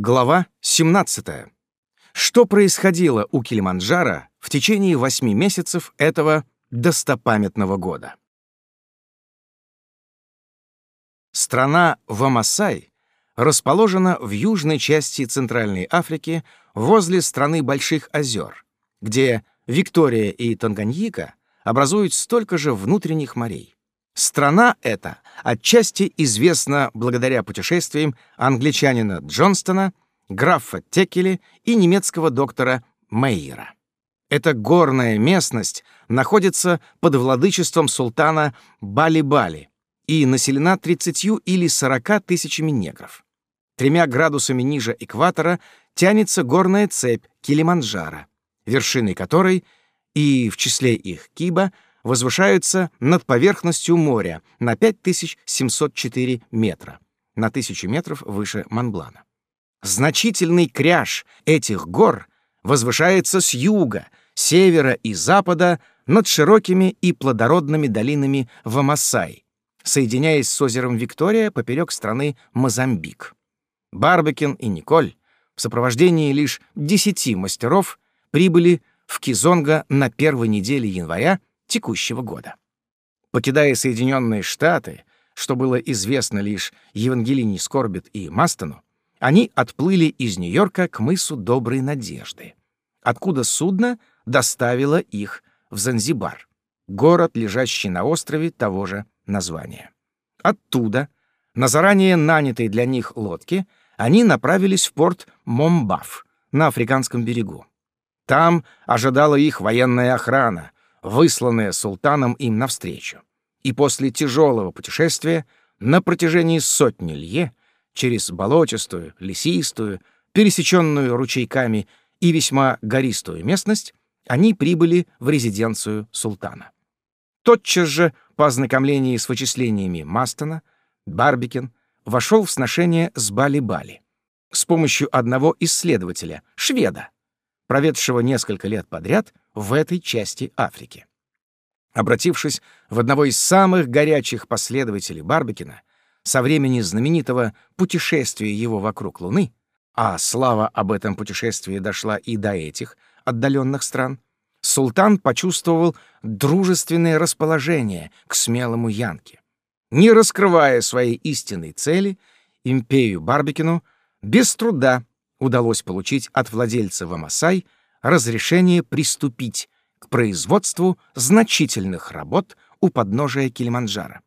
Глава 17. Что происходило у Килиманджаро в течение восьми месяцев этого достопамятного года? Страна Вамасай расположена в южной части Центральной Африки возле страны Больших озер, где Виктория и Танганьика образуют столько же внутренних морей. Страна эта отчасти известна благодаря путешествиям англичанина Джонстона, графа Текели и немецкого доктора Мейера. Эта горная местность находится под владычеством султана Бали-Бали и населена 30 или 40 тысячами негров. Тремя градусами ниже экватора тянется горная цепь Килиманджаро, вершиной которой, и в числе их Киба — возвышаются над поверхностью моря на 5704 метра, на 1000 метров выше Монблана. Значительный кряж этих гор возвышается с юга, севера и запада над широкими и плодородными долинами Вамасай, соединяясь с озером Виктория поперек страны Мозамбик. Барбекин и Николь в сопровождении лишь десяти мастеров прибыли в Кизонго на первой неделе января текущего года. Покидая Соединенные Штаты, что было известно лишь Евангелине Скорбит и Мастону, они отплыли из Нью-Йорка к мысу Доброй Надежды, откуда судно доставило их в Занзибар, город, лежащий на острове того же названия. Оттуда, на заранее нанятой для них лодке, они направились в порт Момбаф на Африканском берегу. Там ожидала их военная охрана, высланная султаном им навстречу. И после тяжелого путешествия на протяжении сотни лье через болотистую, лесистую, пересеченную ручейками и весьма гористую местность, они прибыли в резиденцию султана. Тотчас же, по ознакомлении с вычислениями Мастона, Барбикин вошел в сношение с Бали-Бали с помощью одного исследователя, шведа, проведшего несколько лет подряд в этой части Африки. Обратившись в одного из самых горячих последователей Барбекина, со времени знаменитого путешествия его вокруг Луны, а слава об этом путешествии дошла и до этих отдаленных стран, султан почувствовал дружественное расположение к смелому Янке. Не раскрывая своей истинной цели, импею Барбекину без труда удалось получить от владельца Вамасай разрешение приступить к производству значительных работ у подножия Килиманджаро.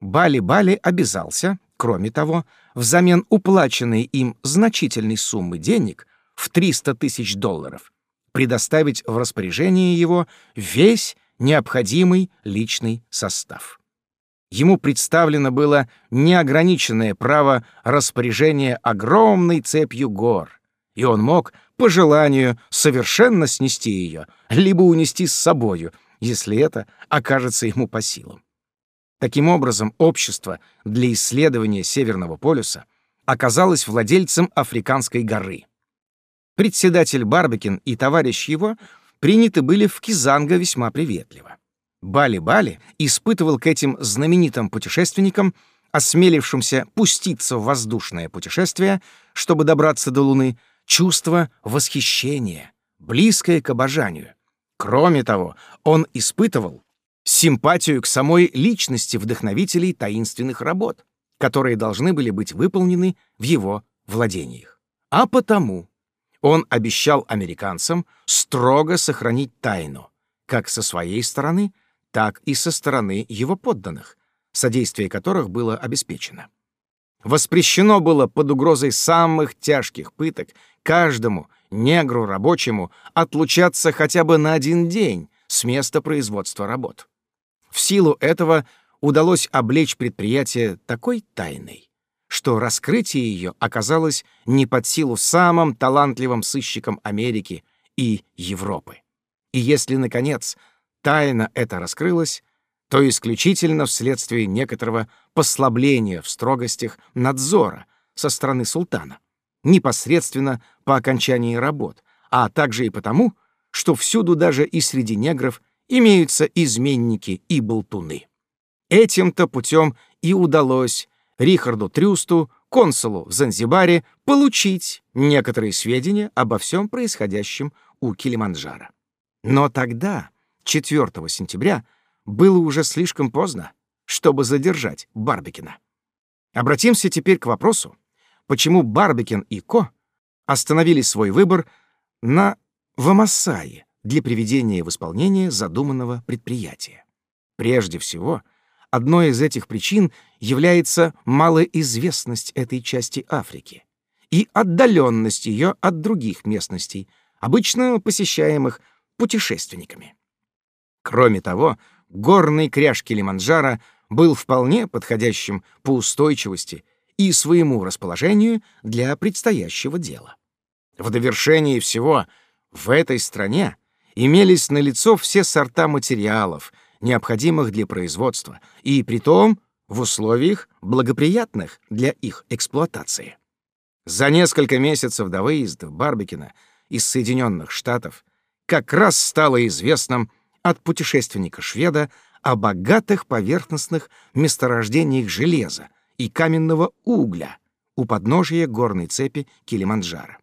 Бали-Бали обязался, кроме того, взамен уплаченной им значительной суммы денег в 300 тысяч долларов предоставить в распоряжение его весь необходимый личный состав ему представлено было неограниченное право распоряжения огромной цепью гор, и он мог, по желанию, совершенно снести ее, либо унести с собою, если это окажется ему по силам. Таким образом, общество для исследования Северного полюса оказалось владельцем Африканской горы. Председатель Барбекин и товарищ его приняты были в Кизанго весьма приветливо. Бали-Бали испытывал к этим знаменитым путешественникам, осмелившимся пуститься в воздушное путешествие, чтобы добраться до Луны, чувство восхищения, близкое к обожанию. Кроме того, он испытывал симпатию к самой личности вдохновителей таинственных работ, которые должны были быть выполнены в его владениях. А потому он обещал американцам строго сохранить тайну, как со своей стороны, так и со стороны его подданных, содействие которых было обеспечено. Воспрещено было под угрозой самых тяжких пыток каждому негру рабочему отлучаться хотя бы на один день с места производства работ. В силу этого удалось облечь предприятие такой тайной, что раскрытие ее оказалось не под силу самым талантливым сыщикам Америки и Европы. И если, наконец, тайна эта раскрылась, то исключительно вследствие некоторого послабления в строгостях надзора со стороны султана, непосредственно по окончании работ, а также и потому, что всюду даже и среди негров имеются изменники и болтуны. Этим-то путем и удалось Рихарду Трюсту консулу в Занзибаре получить некоторые сведения обо всем происходящем у Килиманджаро. Но тогда, 4 сентября, было уже слишком поздно, чтобы задержать Барбикина. Обратимся теперь к вопросу, почему Барбикин и Ко остановили свой выбор на Вамасае для приведения в исполнение задуманного предприятия. Прежде всего, одной из этих причин является малоизвестность этой части Африки и отдаленность ее от других местностей, обычно посещаемых путешественниками. Кроме того, горный кряж Килиманджаро был вполне подходящим по устойчивости и своему расположению для предстоящего дела. В довершении всего в этой стране имелись налицо все сорта материалов, необходимых для производства, и притом в условиях, благоприятных для их эксплуатации. За несколько месяцев до выезда Барбикина из Соединенных Штатов как раз стало известным от путешественника-шведа о богатых поверхностных месторождениях железа и каменного угля у подножия горной цепи Килиманджаро.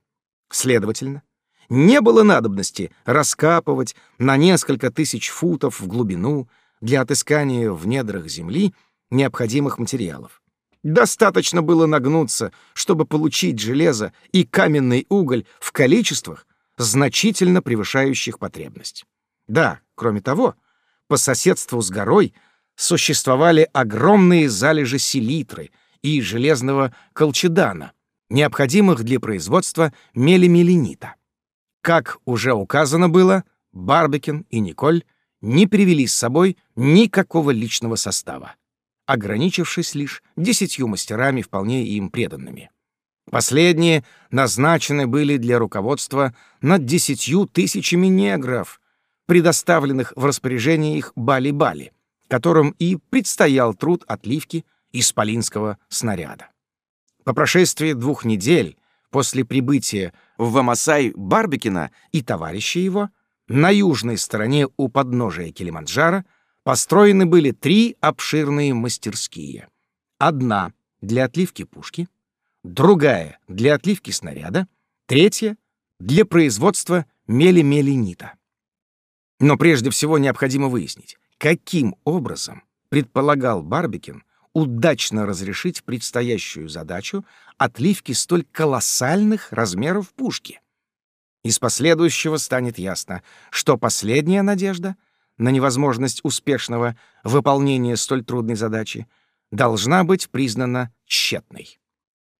Следовательно, не было надобности раскапывать на несколько тысяч футов в глубину для отыскания в недрах земли необходимых материалов. Достаточно было нагнуться, чтобы получить железо и каменный уголь в количествах, значительно превышающих потребность. Да, кроме того, по соседству с горой существовали огромные залежи селитры и железного колчедана, необходимых для производства мелемеленита. Как уже указано было, Барбекин и Николь не привели с собой никакого личного состава, ограничившись лишь десятью мастерами, вполне им преданными. Последние назначены были для руководства над десятью тысячами негров, предоставленных в распоряжение их Бали-Бали, которым и предстоял труд отливки исполинского снаряда. По прошествии двух недель после прибытия в Вамасай Барбикина и товарища его на южной стороне у подножия Килиманджаро построены были три обширные мастерские. Одна для отливки пушки, другая для отливки снаряда, третья для производства мели-меленита. Но прежде всего необходимо выяснить, каким образом предполагал Барбикин удачно разрешить предстоящую задачу отливки столь колоссальных размеров пушки. Из последующего станет ясно, что последняя надежда на невозможность успешного выполнения столь трудной задачи должна быть признана тщетной.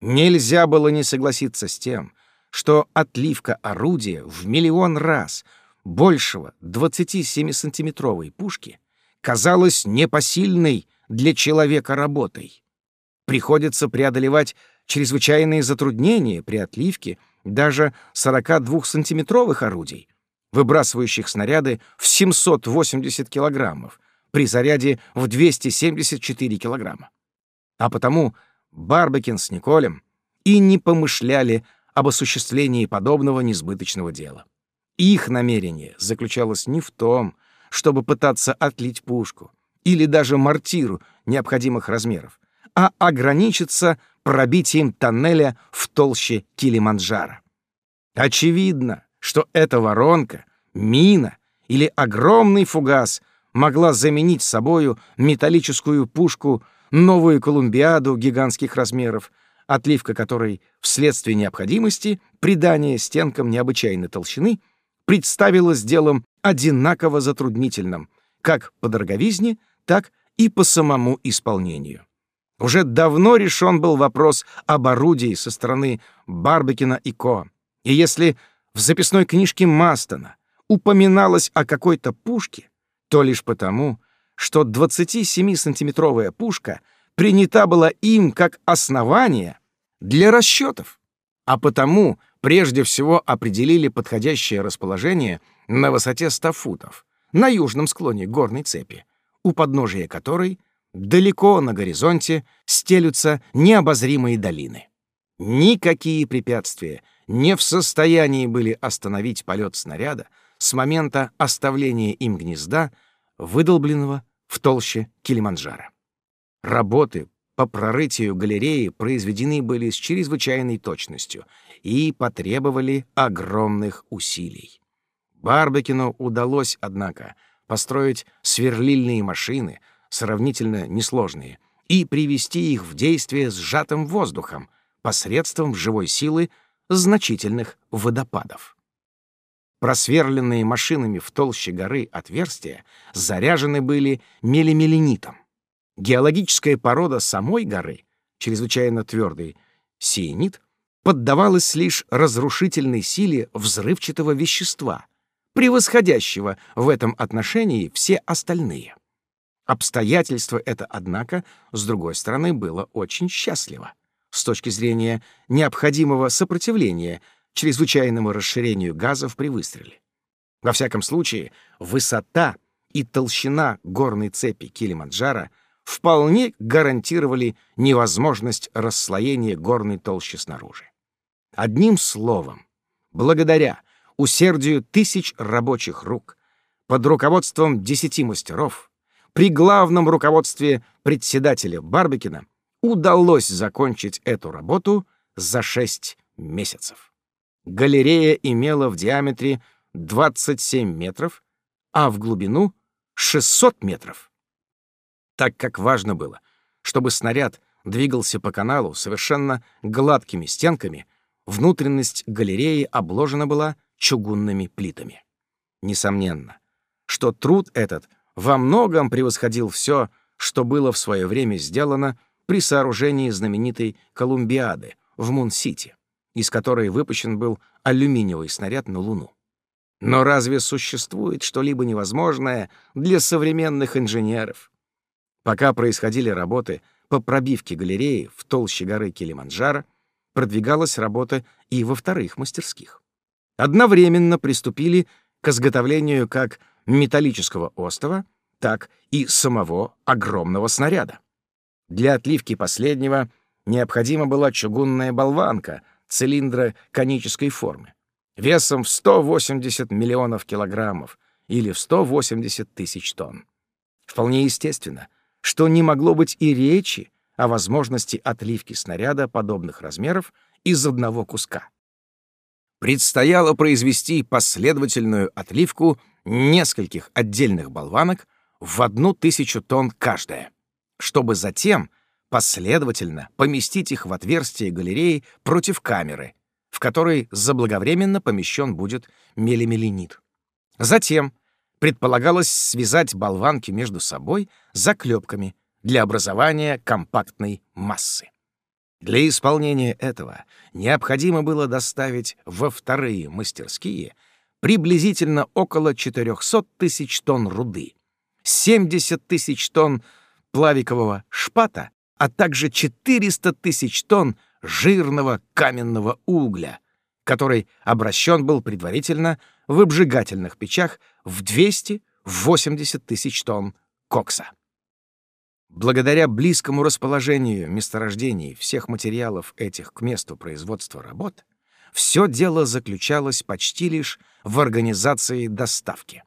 Нельзя было не согласиться с тем, что отливка орудия в миллион раз — большего 27-сантиметровой пушки казалась непосильной для человека работой. Приходится преодолевать чрезвычайные затруднения при отливке даже 42-сантиметровых орудий, выбрасывающих снаряды в 780 килограммов при заряде в 274 килограмма. А потому Барбекин с Николем и не помышляли об осуществлении подобного несбыточного дела. Их намерение заключалось не в том, чтобы пытаться отлить пушку или даже мортиру необходимых размеров, а ограничиться пробитием тоннеля в толще Килиманджаро. Очевидно, что эта воронка, мина или огромный фугас могла заменить собою металлическую пушку новую колумбиаду гигантских размеров, отливка которой вследствие необходимости придания стенкам необычайной толщины представилось делом одинаково затруднительным, как по дороговизне, так и по самому исполнению. Уже давно решен был вопрос об орудии со стороны Барбекина и Ко. И если в записной книжке Мастона упоминалось о какой-то пушке, то лишь потому, что 27-сантиметровая пушка принята была им как основание для расчетов, а потому прежде всего определили подходящее расположение на высоте 100 футов, на южном склоне горной цепи, у подножия которой далеко на горизонте стелются необозримые долины. Никакие препятствия не в состоянии были остановить полет снаряда с момента оставления им гнезда, выдолбленного в толще Килиманджаро. Работы по прорытию галереи произведены были с чрезвычайной точностью и потребовали огромных усилий. Барбекину удалось, однако, построить сверлильные машины, сравнительно несложные, и привести их в действие сжатым воздухом посредством живой силы значительных водопадов. Просверленные машинами в толще горы отверстия заряжены были мелимеленитом. Геологическая порода самой горы, чрезвычайно твердый сиенит, поддавалась лишь разрушительной силе взрывчатого вещества, превосходящего в этом отношении все остальные. Обстоятельство это, однако, с другой стороны, было очень счастливо с точки зрения необходимого сопротивления чрезвычайному расширению газов при выстреле. Во всяком случае, высота и толщина горной цепи Килиманджаро вполне гарантировали невозможность расслоения горной толщи снаружи. Одним словом, благодаря усердию тысяч рабочих рук, под руководством десяти мастеров, при главном руководстве председателя Барбекина удалось закончить эту работу за шесть месяцев. Галерея имела в диаметре 27 метров, а в глубину — 600 метров. Так как важно было, чтобы снаряд двигался по каналу совершенно гладкими стенками, внутренность галереи обложена была чугунными плитами. Несомненно, что труд этот во многом превосходил все, что было в свое время сделано при сооружении знаменитой Колумбиады в Мун-Сити из которой выпущен был алюминиевый снаряд на Луну. Но разве существует что-либо невозможное для современных инженеров? Пока происходили работы по пробивке галереи в толще горы Килиманджаро, продвигалась работа и во вторых мастерских. Одновременно приступили к изготовлению как металлического остова, так и самого огромного снаряда. Для отливки последнего необходима была чугунная болванка цилиндра конической формы, весом в 180 миллионов килограммов или в 180 тысяч тонн. Вполне естественно, что не могло быть и речи о возможности отливки снаряда подобных размеров из одного куска. Предстояло произвести последовательную отливку нескольких отдельных болванок в одну тысячу тонн каждая, чтобы затем последовательно поместить их в отверстие галереи против камеры, в которой заблаговременно помещен будет мелимеленит. Затем предполагалось связать болванки между собой заклепками для образования компактной массы. Для исполнения этого необходимо было доставить во вторые мастерские приблизительно около 400 тысяч тонн руды, 70 тысяч тонн плавикового шпата а также 400 тысяч тонн жирного каменного угля, который обращен был предварительно в обжигательных печах в 280 тысяч тонн кокса. Благодаря близкому расположению месторождений всех материалов этих к месту производства работ, все дело заключалось почти лишь в организации доставки.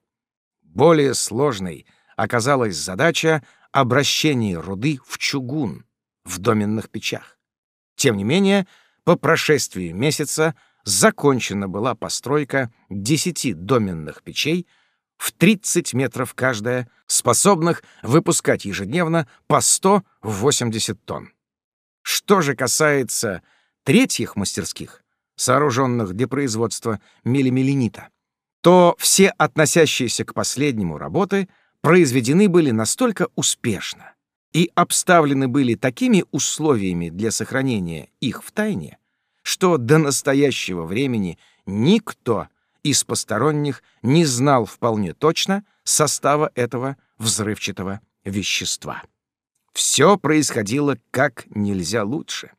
Более сложной оказалась задача обращении руды в чугун в доменных печах. Тем не менее, по прошествии месяца закончена была постройка 10 доменных печей в 30 метров каждая, способных выпускать ежедневно по 180 тонн. Что же касается третьих мастерских, сооруженных для производства мелимеленита, то все относящиеся к последнему работы — произведены были настолько успешно и обставлены были такими условиями для сохранения их в тайне, что до настоящего времени никто из посторонних не знал вполне точно состава этого взрывчатого вещества. Все происходило как нельзя лучше.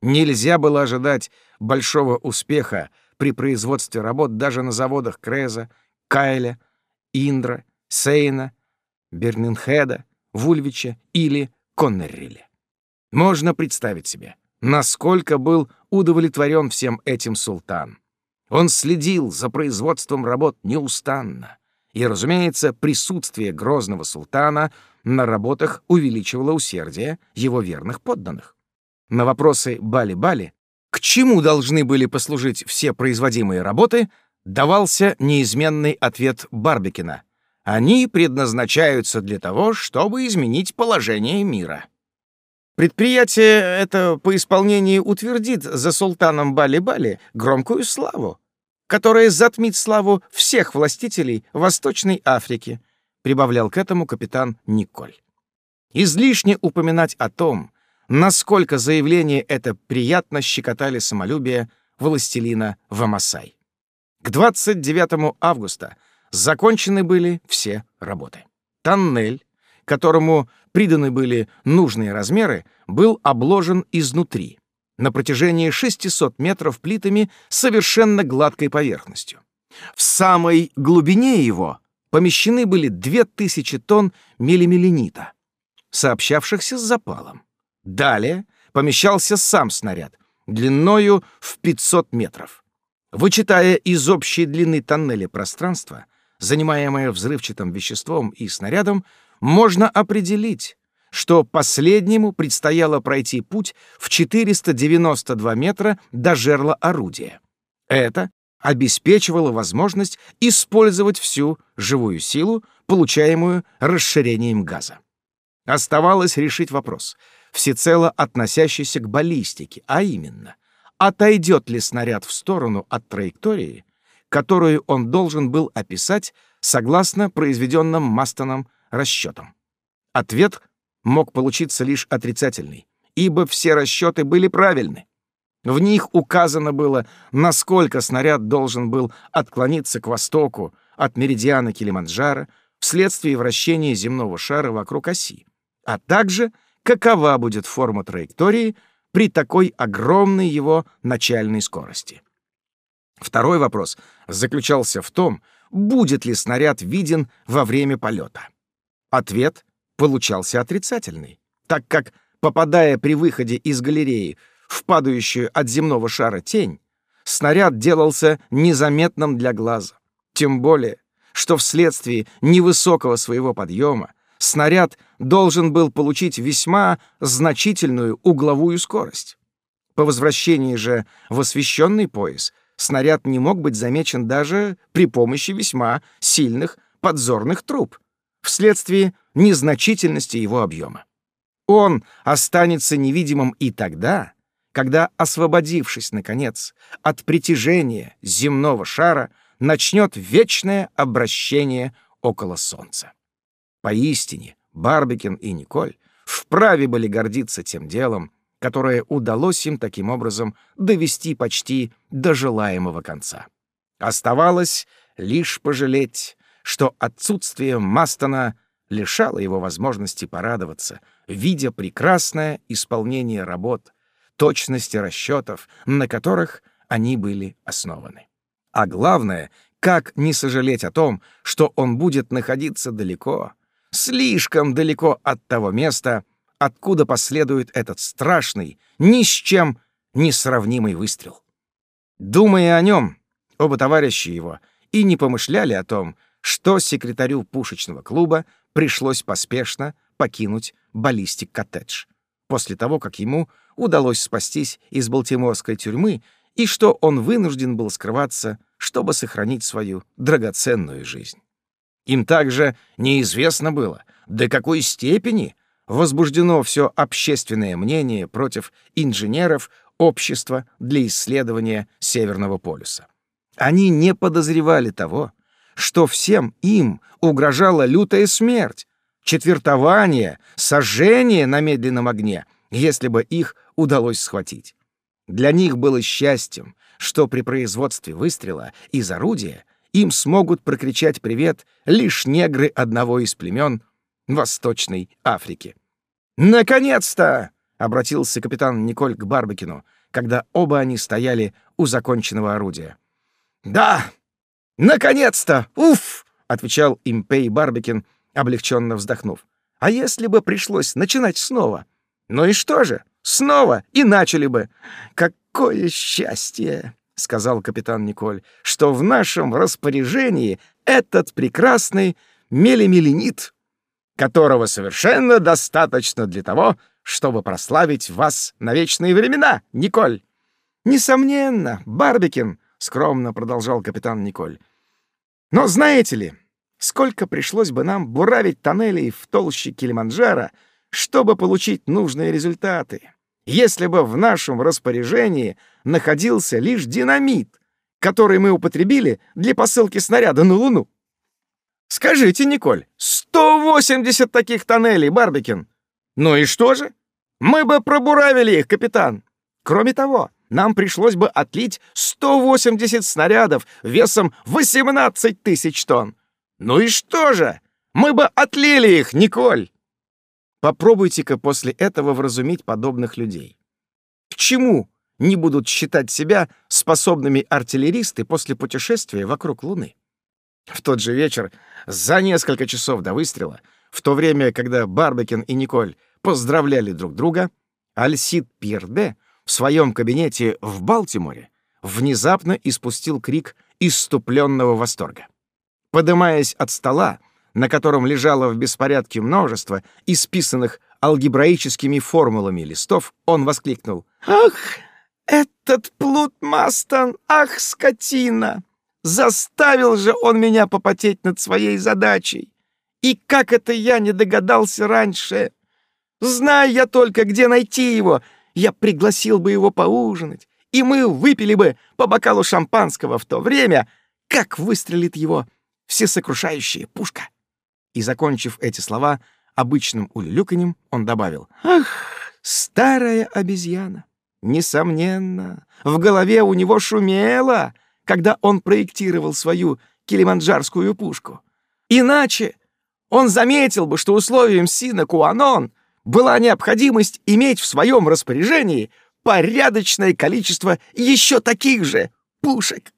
Нельзя было ожидать большого успеха при производстве работ даже на заводах Креза, Кайля, Индра, Сейна Бернинхеда, Вульвича или Коннерриля. Можно представить себе, насколько был удовлетворен всем этим султан. Он следил за производством работ неустанно, и, разумеется, присутствие грозного султана на работах увеличивало усердие его верных подданных. На вопросы Бали-Бали, к чему должны были послужить все производимые работы, давался неизменный ответ Барбикина. Они предназначаются для того, чтобы изменить положение мира. Предприятие это по исполнению утвердит за султаном Бали-Бали громкую славу, которая затмит славу всех властителей Восточной Африки, прибавлял к этому капитан Николь. Излишне упоминать о том, насколько заявления это приятно щекотали самолюбие властелина Вамасай. К 29 августа закончены были все работы. Тоннель, которому приданы были нужные размеры, был обложен изнутри, на протяжении 600 метров плитами совершенно гладкой поверхностью. В самой глубине его помещены были 2000 тонн мелимеленита, сообщавшихся с запалом. Далее помещался сам снаряд, длиною в 500 метров. Вычитая из общей длины тоннеля пространство, занимаемое взрывчатым веществом и снарядом, можно определить, что последнему предстояло пройти путь в 492 метра до жерла орудия. Это обеспечивало возможность использовать всю живую силу, получаемую расширением газа. Оставалось решить вопрос, всецело относящийся к баллистике, а именно, отойдет ли снаряд в сторону от траектории, которую он должен был описать согласно произведенным Мастоном расчетам. Ответ мог получиться лишь отрицательный, ибо все расчеты были правильны. В них указано было, насколько снаряд должен был отклониться к востоку от меридиана Килиманджаро вследствие вращения земного шара вокруг оси, а также какова будет форма траектории при такой огромной его начальной скорости. Второй вопрос заключался в том, будет ли снаряд виден во время полета. Ответ получался отрицательный, так как, попадая при выходе из галереи в падающую от земного шара тень, снаряд делался незаметным для глаза. Тем более, что вследствие невысокого своего подъема снаряд должен был получить весьма значительную угловую скорость. По возвращении же в освещенный пояс снаряд не мог быть замечен даже при помощи весьма сильных подзорных труб, вследствие незначительности его объема. Он останется невидимым и тогда, когда, освободившись, наконец, от притяжения земного шара, начнет вечное обращение около Солнца. Поистине, Барбикин и Николь вправе были гордиться тем делом, которое удалось им таким образом довести почти до желаемого конца. Оставалось лишь пожалеть, что отсутствие Мастона лишало его возможности порадоваться, видя прекрасное исполнение работ, точности расчетов, на которых они были основаны. А главное, как не сожалеть о том, что он будет находиться далеко, слишком далеко от того места, откуда последует этот страшный, ни с чем не сравнимый выстрел. Думая о нем, оба товарища его и не помышляли о том, что секретарю пушечного клуба пришлось поспешно покинуть баллистик-коттедж, после того, как ему удалось спастись из балтиморской тюрьмы и что он вынужден был скрываться, чтобы сохранить свою драгоценную жизнь. Им также неизвестно было, до какой степени возбуждено все общественное мнение против инженеров общества для исследования Северного полюса. Они не подозревали того, что всем им угрожала лютая смерть, четвертование, сожжение на медленном огне, если бы их удалось схватить. Для них было счастьем, что при производстве выстрела из орудия им смогут прокричать привет лишь негры одного из племен Восточной Африки. «Наконец-то!» — обратился капитан Николь к Барбекину, когда оба они стояли у законченного орудия. «Да, наконец-то! Уф!» — отвечал Импей Барбекин, облегченно вздохнув. «А если бы пришлось начинать снова? Ну и что же? Снова и начали бы. Какое счастье!» — сказал капитан Николь, — что в нашем распоряжении этот прекрасный мелемеленит которого совершенно достаточно для того, чтобы прославить вас на вечные времена, Николь. Несомненно, Барбикин, скромно продолжал капитан Николь. Но знаете ли, сколько пришлось бы нам буравить тоннелей в толще Килиманджаро, чтобы получить нужные результаты, если бы в нашем распоряжении находился лишь динамит, который мы употребили для посылки снаряда на Луну. Скажите, Николь, 180 таких тоннелей, Барбикин. Ну и что же? Мы бы пробуравили их, капитан. Кроме того, нам пришлось бы отлить 180 снарядов весом 18 тысяч тонн. Ну и что же? Мы бы отлили их, Николь. Попробуйте-ка после этого вразумить подобных людей. К чему не будут считать себя способными артиллеристы после путешествия вокруг Луны? В тот же вечер, за несколько часов до выстрела, в то время, когда Барбекин и Николь поздравляли друг друга, Альсид Пьерде в своем кабинете в Балтиморе внезапно испустил крик иступленного восторга. Подымаясь от стола, на котором лежало в беспорядке множество исписанных алгебраическими формулами листов, он воскликнул. «Ах, этот Плут Мастон! Ах, скотина! Заставил же он меня попотеть над своей задачей! И как это я не догадался раньше! Зная я только, где найти его, я пригласил бы его поужинать, и мы выпили бы по бокалу шампанского в то время, как выстрелит его всесокрушающая пушка. И, закончив эти слова обычным улюлюканьем, он добавил, «Ах, старая обезьяна! Несомненно, в голове у него шумело, когда он проектировал свою килиманджарскую пушку. Иначе он заметил бы, что условием сина Куанон была необходимость иметь в своем распоряжении порядочное количество еще таких же пушек.